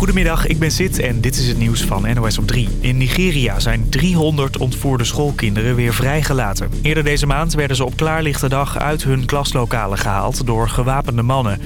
Goedemiddag, ik ben Sid en dit is het nieuws van NOS op 3. In Nigeria zijn 300 ontvoerde schoolkinderen weer vrijgelaten. Eerder deze maand werden ze op klaarlichte dag uit hun klaslokalen gehaald door gewapende mannen.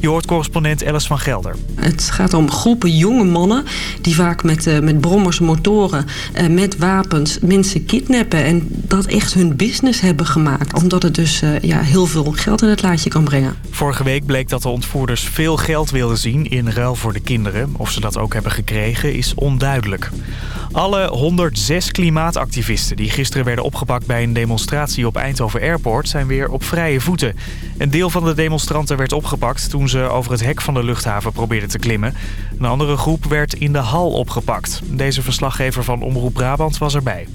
Je hoort correspondent Alice van Gelder. Het gaat om groepen jonge mannen die vaak met, uh, met brommers, motoren, uh, met wapens mensen kidnappen. En dat echt hun business hebben gemaakt. Omdat het dus uh, ja, heel veel geld in het laadje kan brengen. Vorige week bleek dat de ontvoerders veel geld wilden zien in ruil voor de kinderen. Of ze dat ook hebben gekregen is onduidelijk. Alle 106 klimaatactivisten die gisteren werden opgepakt bij een demonstratie op Eindhoven Airport zijn weer op vrije voeten. Een deel van de demonstranten werd opgepakt toen ze over het hek van de luchthaven probeerden te klimmen. Een andere groep werd in de hal opgepakt. Deze verslaggever van Omroep Brabant was erbij.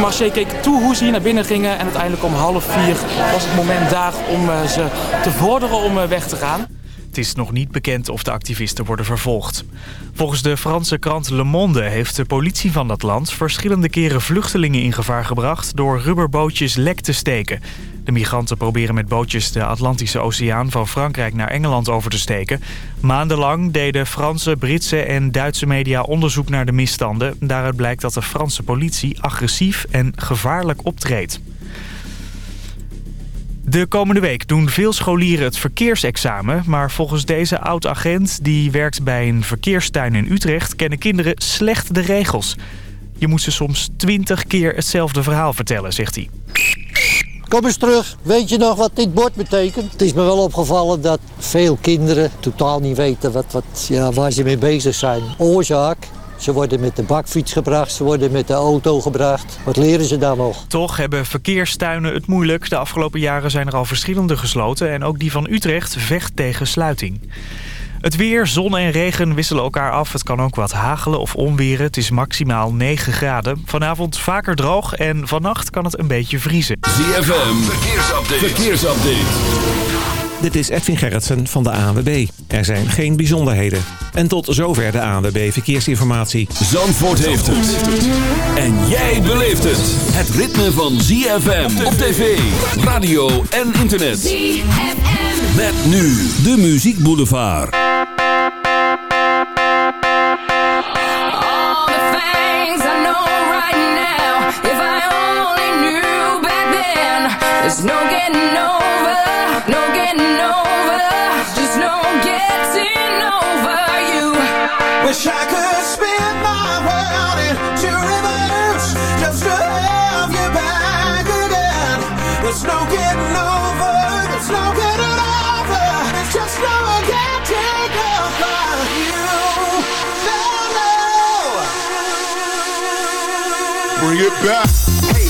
Marché keek toe hoe ze hier naar binnen gingen en uiteindelijk om half vier was het moment daar om ze te vorderen om weg te gaan. Het is nog niet bekend of de activisten worden vervolgd. Volgens de Franse krant Le Monde heeft de politie van dat land... verschillende keren vluchtelingen in gevaar gebracht... door rubberbootjes lek te steken. De migranten proberen met bootjes de Atlantische Oceaan... van Frankrijk naar Engeland over te steken. Maandenlang deden Franse, Britse en Duitse media onderzoek naar de misstanden. Daaruit blijkt dat de Franse politie agressief en gevaarlijk optreedt. De komende week doen veel scholieren het verkeersexamen... maar volgens deze oud-agent die werkt bij een verkeerstuin in Utrecht... kennen kinderen slecht de regels. Je moet ze soms twintig keer hetzelfde verhaal vertellen, zegt hij. Kom eens terug. Weet je nog wat dit bord betekent? Het is me wel opgevallen dat veel kinderen totaal niet weten wat, wat, ja, waar ze mee bezig zijn. Oorzaak, ze worden met de bakfiets gebracht, ze worden met de auto gebracht. Wat leren ze dan nog? Toch hebben verkeerstuinen het moeilijk. De afgelopen jaren zijn er al verschillende gesloten... en ook die van Utrecht vecht tegen sluiting. Het weer, zon en regen wisselen elkaar af. Het kan ook wat hagelen of onweren. Het is maximaal 9 graden. Vanavond vaker droog en vannacht kan het een beetje vriezen. ZFM, verkeersupdate. verkeersupdate. Dit is Edwin Gerritsen van de ANWB. Er zijn geen bijzonderheden. En tot zover de ANWB Verkeersinformatie. Zandvoort heeft het. En jij beleeft het. Het ritme van ZFM op tv, radio en internet. ZFM. Met nu de Muziek Boulevard. Bring it back. Hey,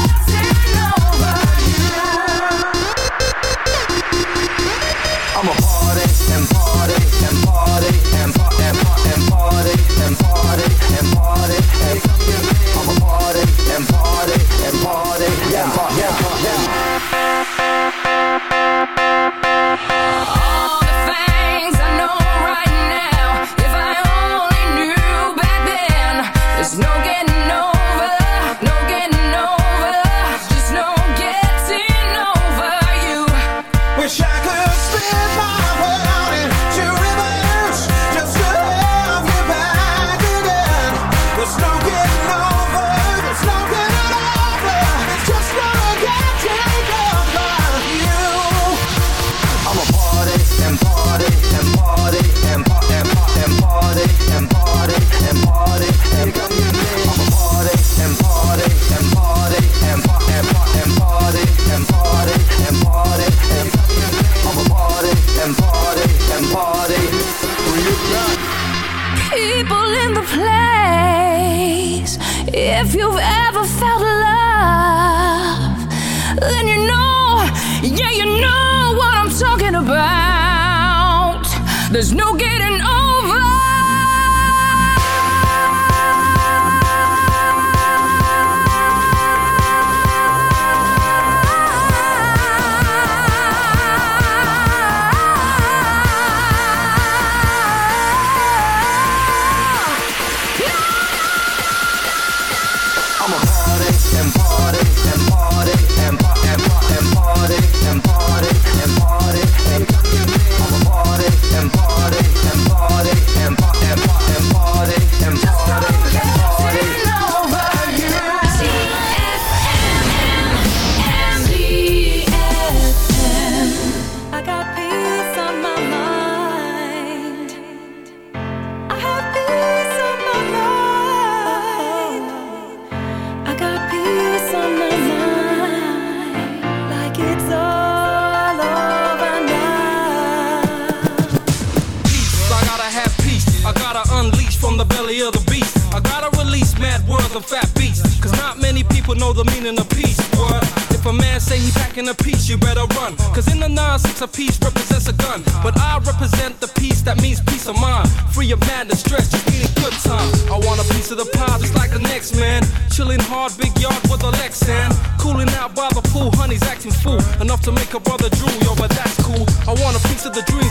taking a piece, you better run. Cause in the 9-6 a piece represents a gun. But I represent the peace that means peace of mind. Free of madness, stress, just need a good time. I want a piece of the pie just like the next man. Chilling hard, big yard with a Lexan. Cooling out by the pool, honey's acting fool. Enough to make a brother drool, yo, but that's cool. I want a piece of the dream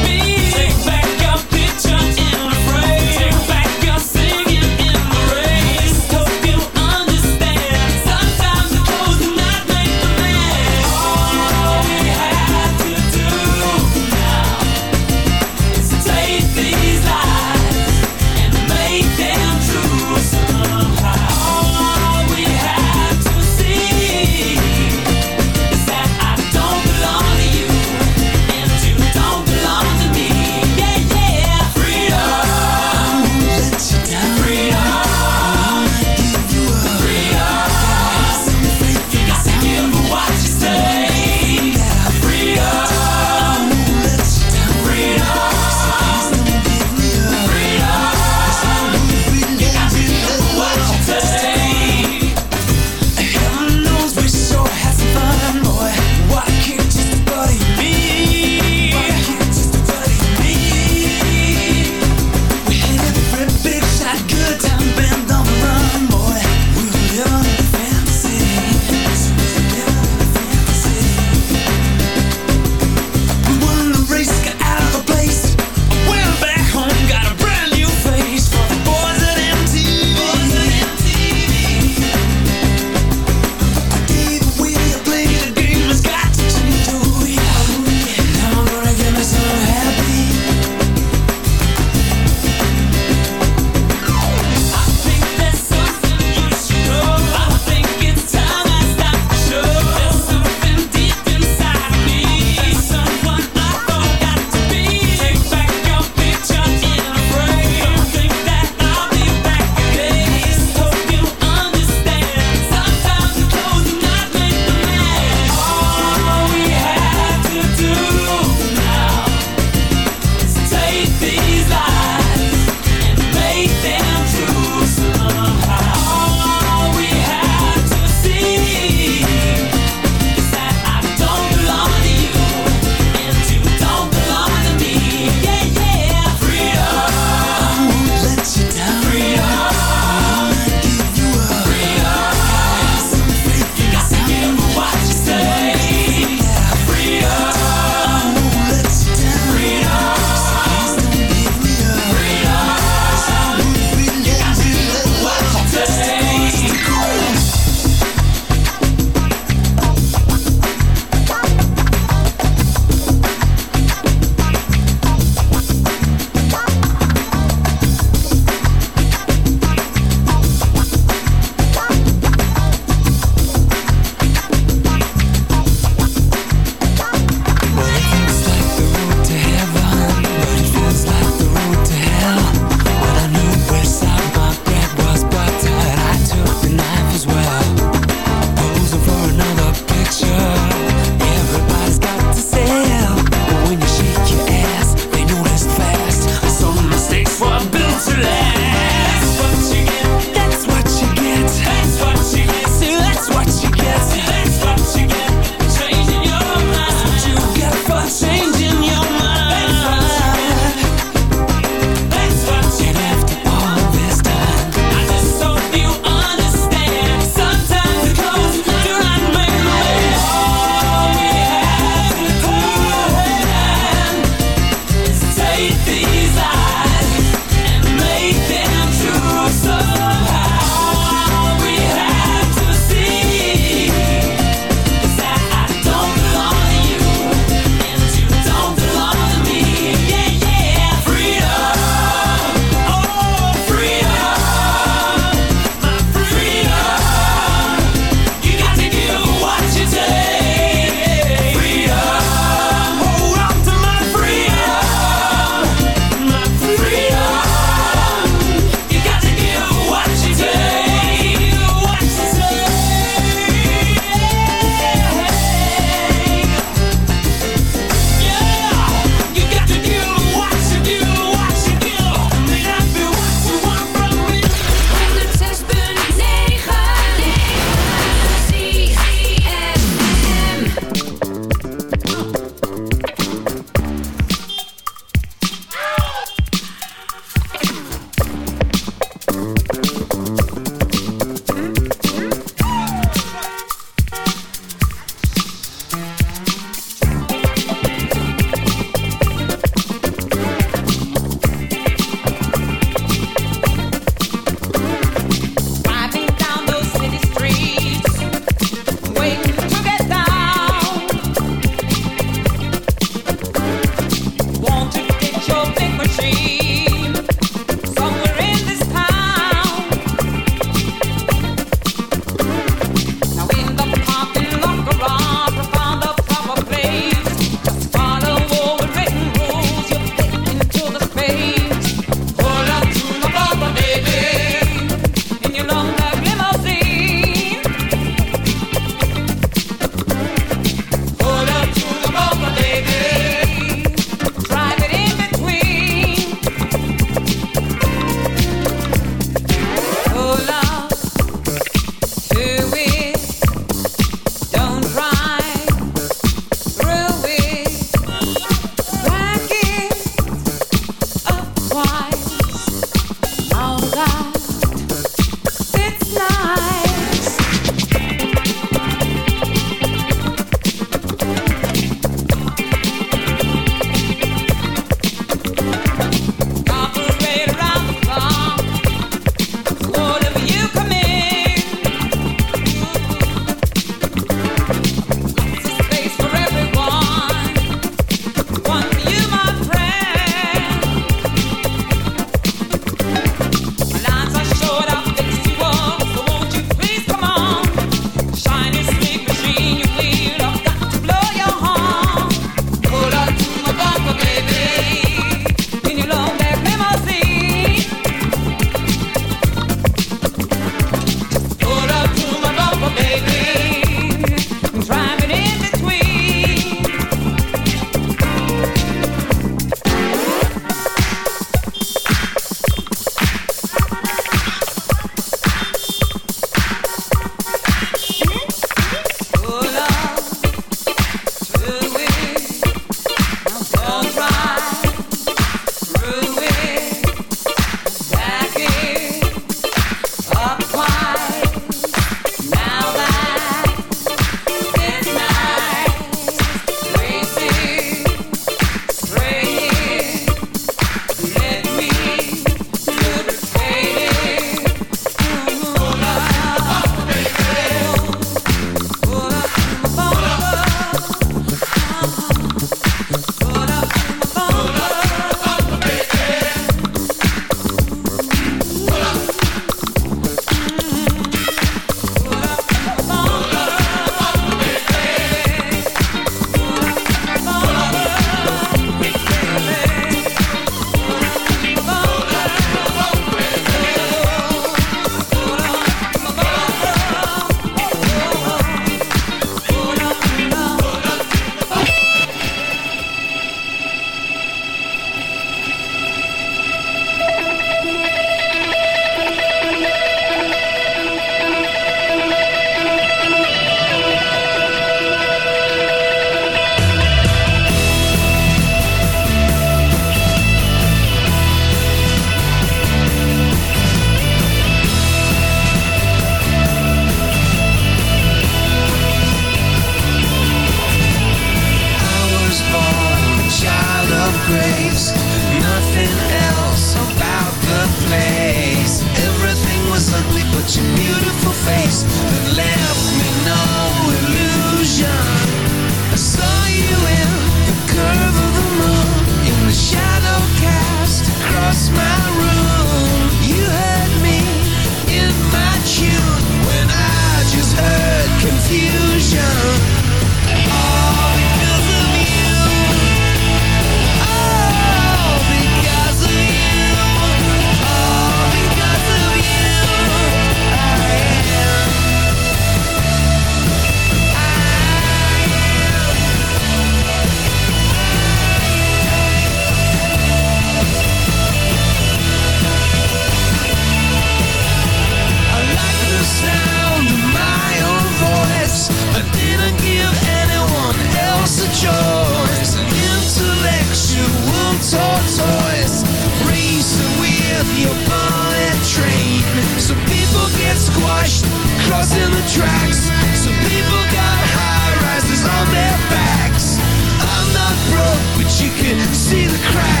see the cracks.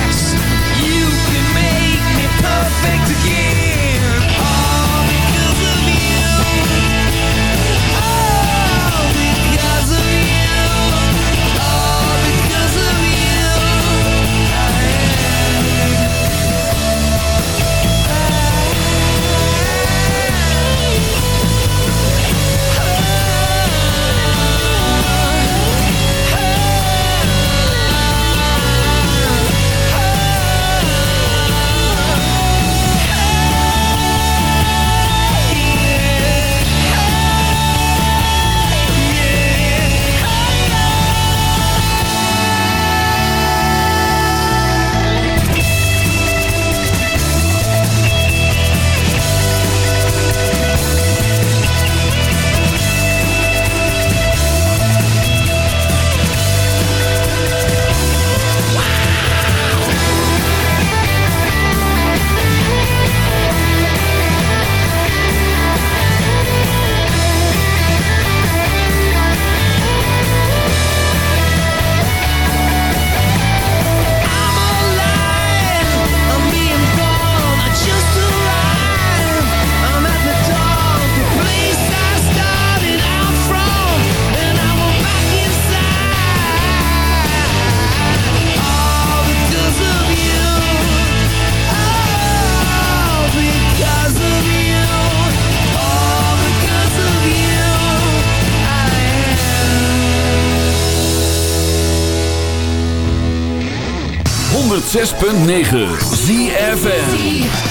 106.9 ZFN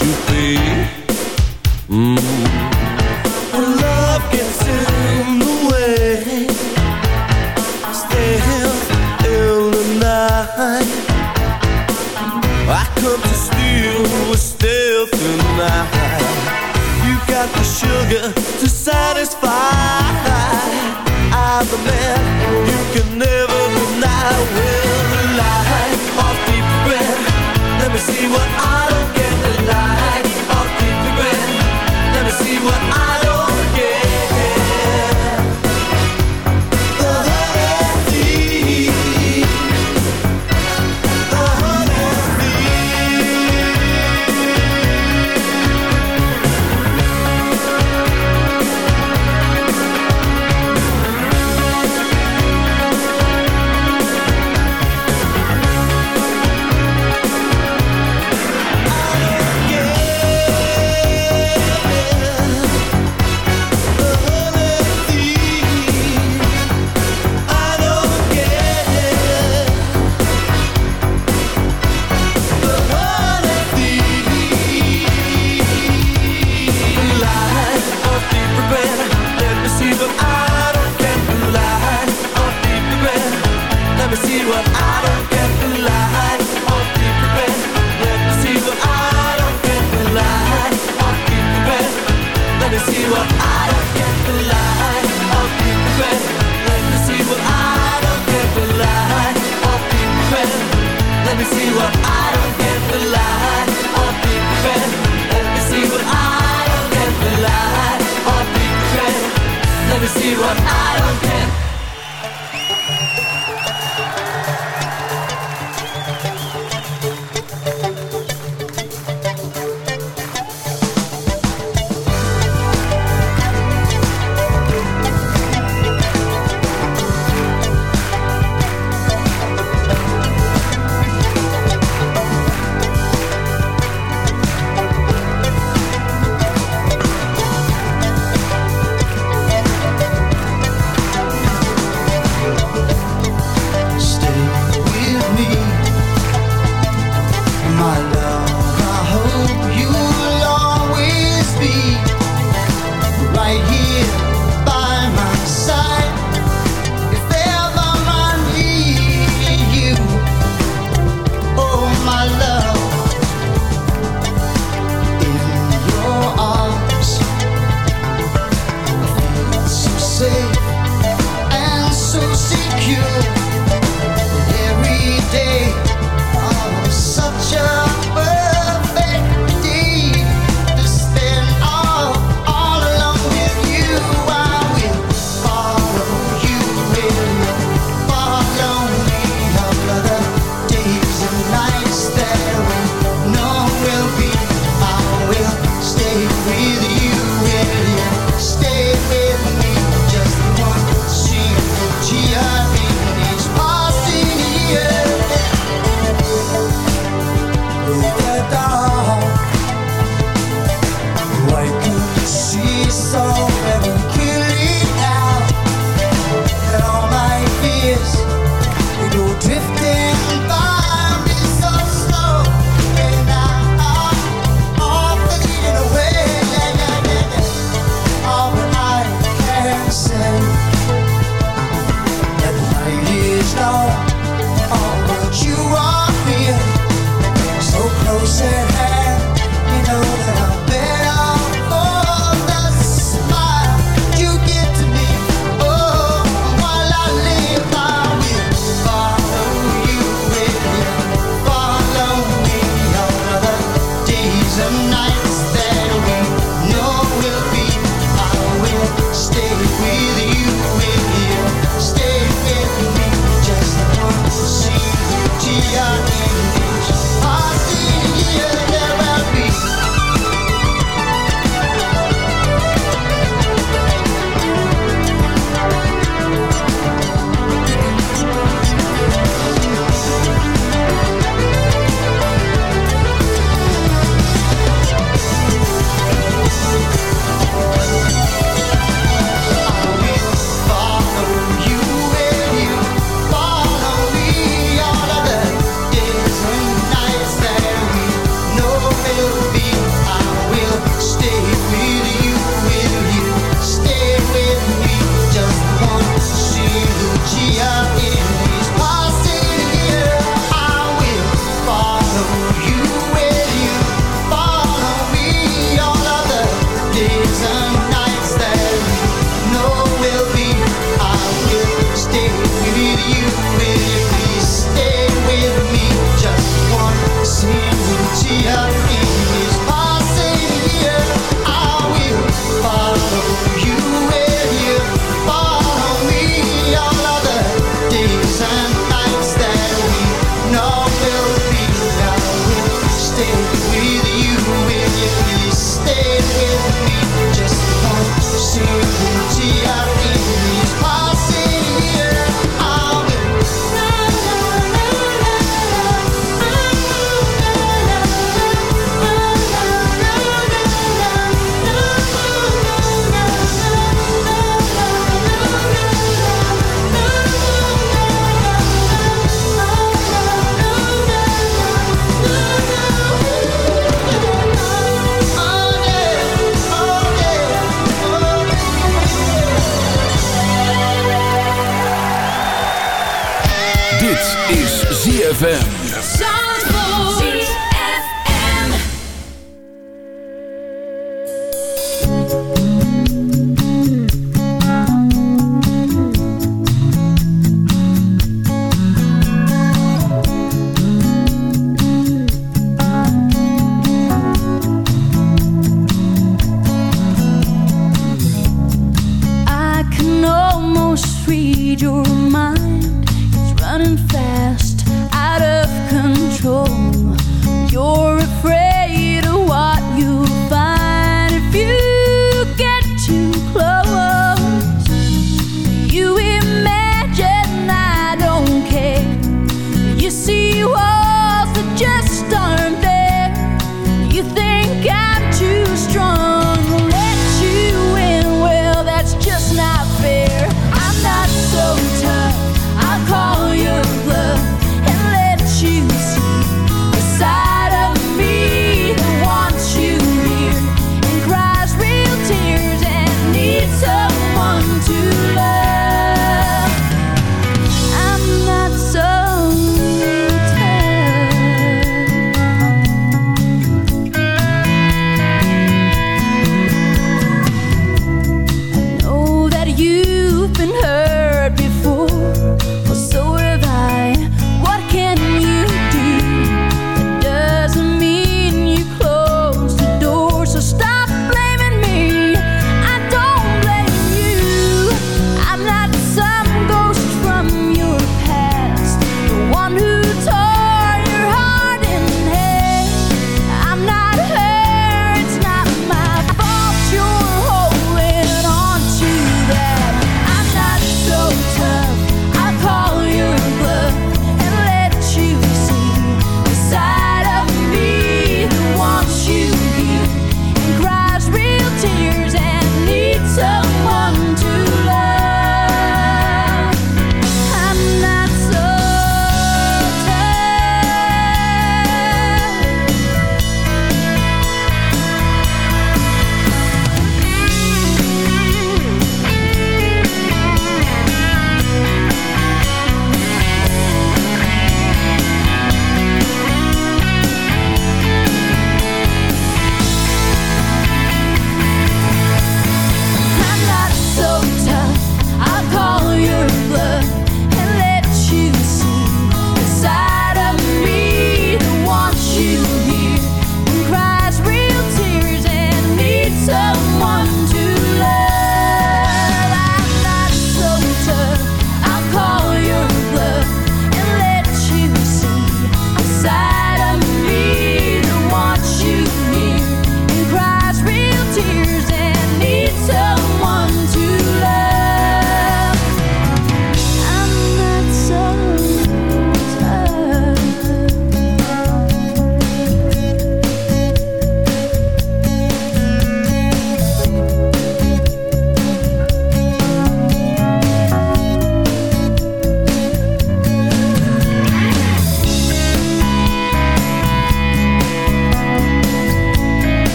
you pay. Mm. When love gets in the way, still in the night. I come to steal stealth tonight. You got the sugar to satisfy. I'm the man you can never deny. Well, the. Let me see what I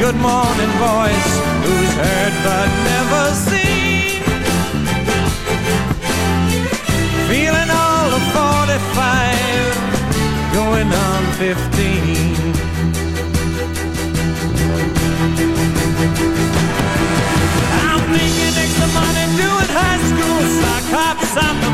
Good morning voice, who's heard but never seen. Feeling all of 45, going on 15. I'm making extra money doing high school sock hops. I'm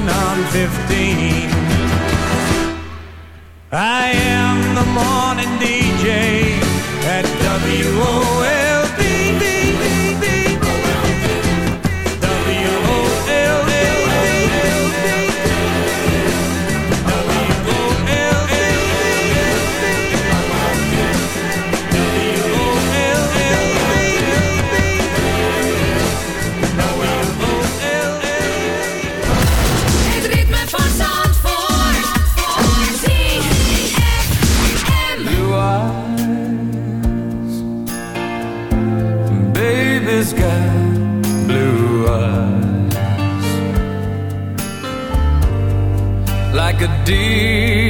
45, going on 15. I am the morning DJ at WOLD. dear.